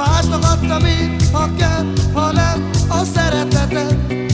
Másnak adtam én, ha kell, ha nem, a szeretetet.